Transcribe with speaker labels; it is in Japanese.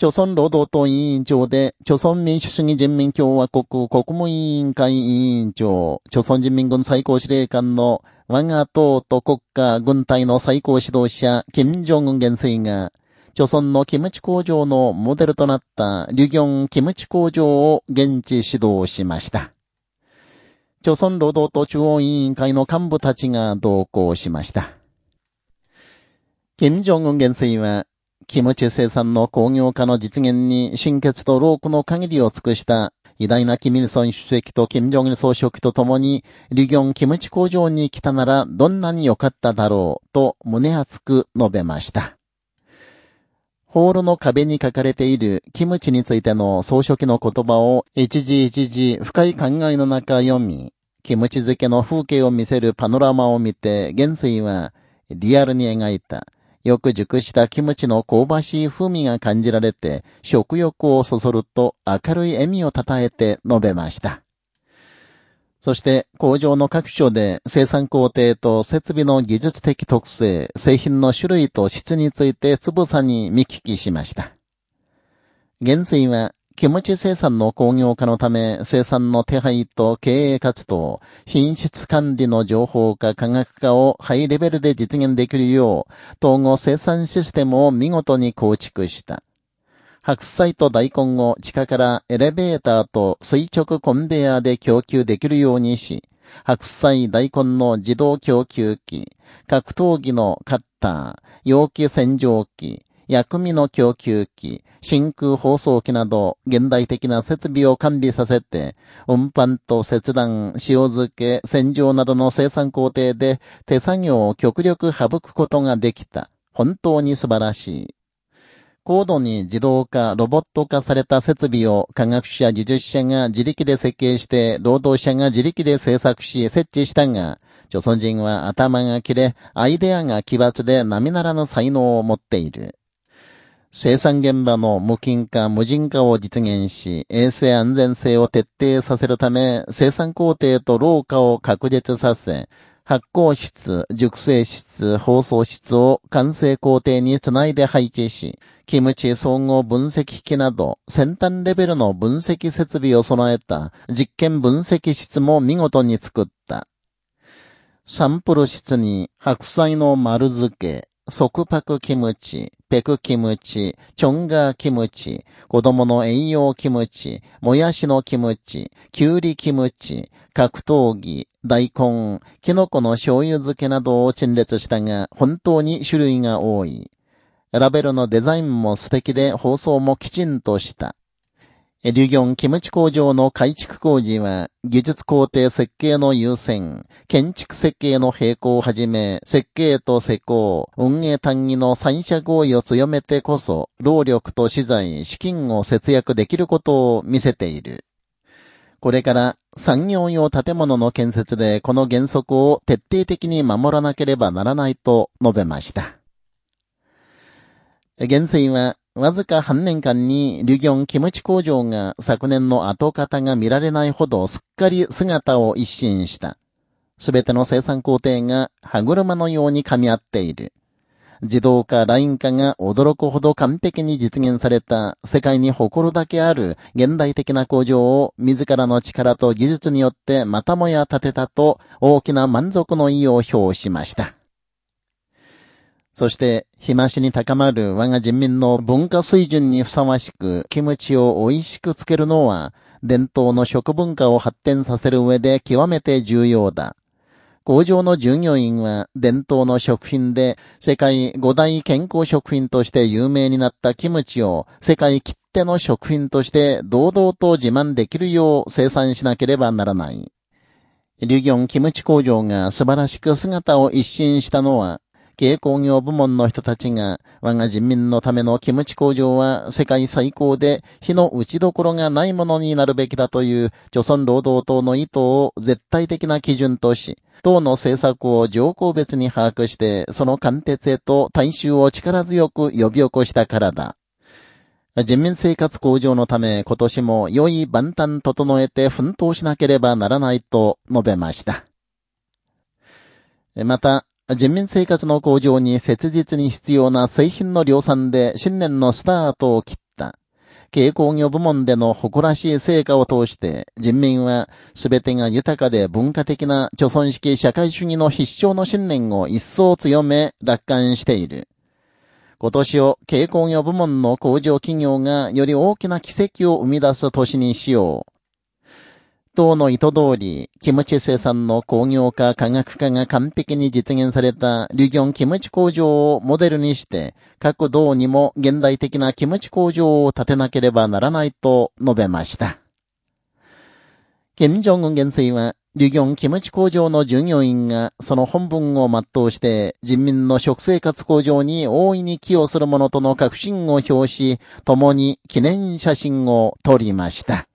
Speaker 1: 朝鮮労働党委員長で、朝鮮民主主義人民共和国国務委員会委員長、朝鮮人民軍最高司令官の我が党と国家軍隊の最高指導者、金正恩元帥が、朝鮮のキムチ工場のモデルとなったリュギョンキムチ工場を現地指導しました。朝鮮労働党中央委員会の幹部たちが同行しました。金正恩元帥は、キムチ生産の工業化の実現に心血と労苦の限りを尽くした偉大なキミルソン主席とキム・ジョンル総書記と共に、リギョンキムチ工場に来たならどんなに良かっただろうと胸熱く述べました。ホールの壁に書かれているキムチについての総書記の言葉を一時一時深い考えの中読み、キムチ漬けの風景を見せるパノラマを見て、元帥はリアルに描いた。よく熟したキムチの香ばしい風味が感じられて、食欲をそそると明るい笑みをたたえて述べました。そして工場の各所で生産工程と設備の技術的特性、製品の種類と質についてつぶさに見聞きしました。現在はキムチ生産の工業化のため、生産の手配と経営活動、品質管理の情報化、科学化をハイレベルで実現できるよう、統合生産システムを見事に構築した。白菜と大根を地下からエレベーターと垂直コンベヤーで供給できるようにし、白菜大根の自動供給機、格闘技のカッター、容器洗浄機、薬味の供給機、真空放送機など、現代的な設備を完備させて、運搬と切断、塩漬け、洗浄などの生産工程で手作業を極力省くことができた。本当に素晴らしい。高度に自動化、ロボット化された設備を科学者、技術者が自力で設計して、労働者が自力で制作し、設置したが、著存人は頭が切れ、アイデアが奇抜で並ならぬ才能を持っている。生産現場の無菌化、無人化を実現し、衛生安全性を徹底させるため、生産工程と老化を確実させ、発酵室、熟成室、包装室を完成工程につないで配置し、キムチ総合分析機など先端レベルの分析設備を備えた実験分析室も見事に作った。サンプル室に白菜の丸漬け、即白キムチ、ペクキムチ、チョンガーキムチ、子供の栄養キムチ、もやしのキムチ、キュウリキムチ、格闘技、大根、キノコの醤油漬けなどを陳列したが、本当に種類が多い。ラベルのデザインも素敵で包装もきちんとした。リュギョンキムチ工場の改築工事は、技術工程設計の優先、建築設計の並行をはじめ、設計と施工、運営単位の三者合意を強めてこそ、労力と資材、資金を節約できることを見せている。これから産業用建物の建設でこの原則を徹底的に守らなければならないと述べました。現在はわずか半年間に、リュギョンキムチ工場が昨年の跡形が見られないほどすっかり姿を一新した。すべての生産工程が歯車のように噛み合っている。自動化、ライン化が驚くほど完璧に実現された世界に誇るだけある現代的な工場を自らの力と技術によってまたもや建てたと大きな満足の意を表しました。そして、日増しに高まる我が人民の文化水準にふさわしく、キムチを美味しくつけるのは、伝統の食文化を発展させる上で極めて重要だ。工場の従業員は伝統の食品で世界五大健康食品として有名になったキムチを世界きっての食品として堂々と自慢できるよう生産しなければならない。リュギョンキムチ工場が素晴らしく姿を一新したのは軽工業部門の人たちが、我が人民のためのキムチ工場は世界最高で火の打ちどころがないものになるべきだという、朝鮮労働党の意図を絶対的な基準とし、党の政策を上皇別に把握して、その貫徹へと大衆を力強く呼び起こしたからだ。人民生活向上のため今年も良い万端整えて奮闘しなければならないと述べました。また、人民生活の向上に切実に必要な製品の量産で新年のスタートを切った。軽工業部門での誇らしい成果を通して、人民は全てが豊かで文化的な貯村式社会主義の必勝の信念を一層強め、楽観している。今年を軽工業部門の工場企業がより大きな奇跡を生み出す年にしよう。党の意図通り、キムチ生産の工業化、科学化が完璧に実現されたリュギョンキムチ工場をモデルにして、各道にも現代的なキムチ工場を建てなければならないと述べました。金正恩元帥は、リュギョンキムチ工場の従業員がその本文を全うして人民の食生活向上に大いに寄与するものとの確信を表し、共に記念写真を撮りました。